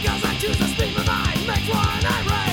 because I choose to speak my mind. Makes one write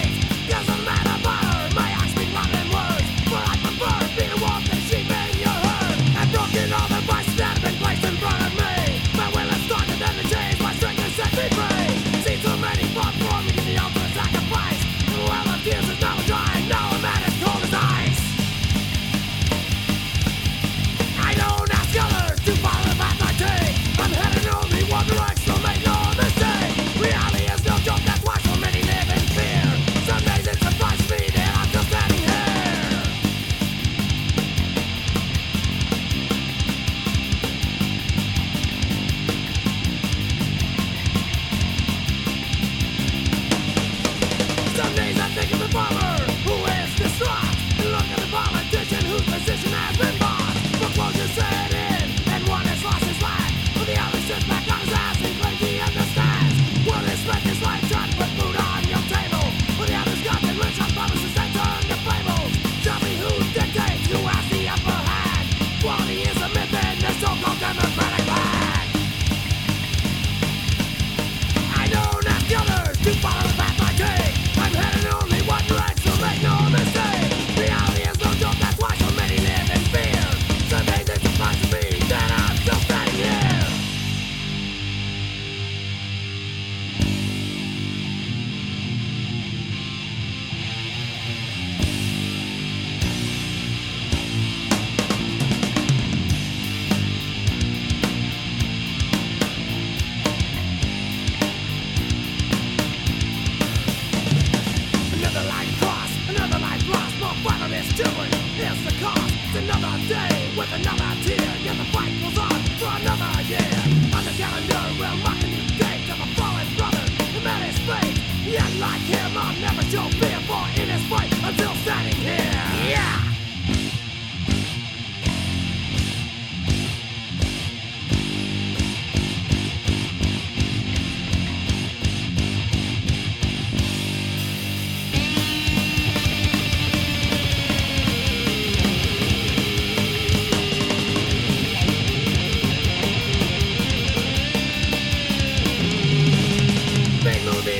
violent is doing is the cost. It's another day with another tear. Yeah, the fight goes on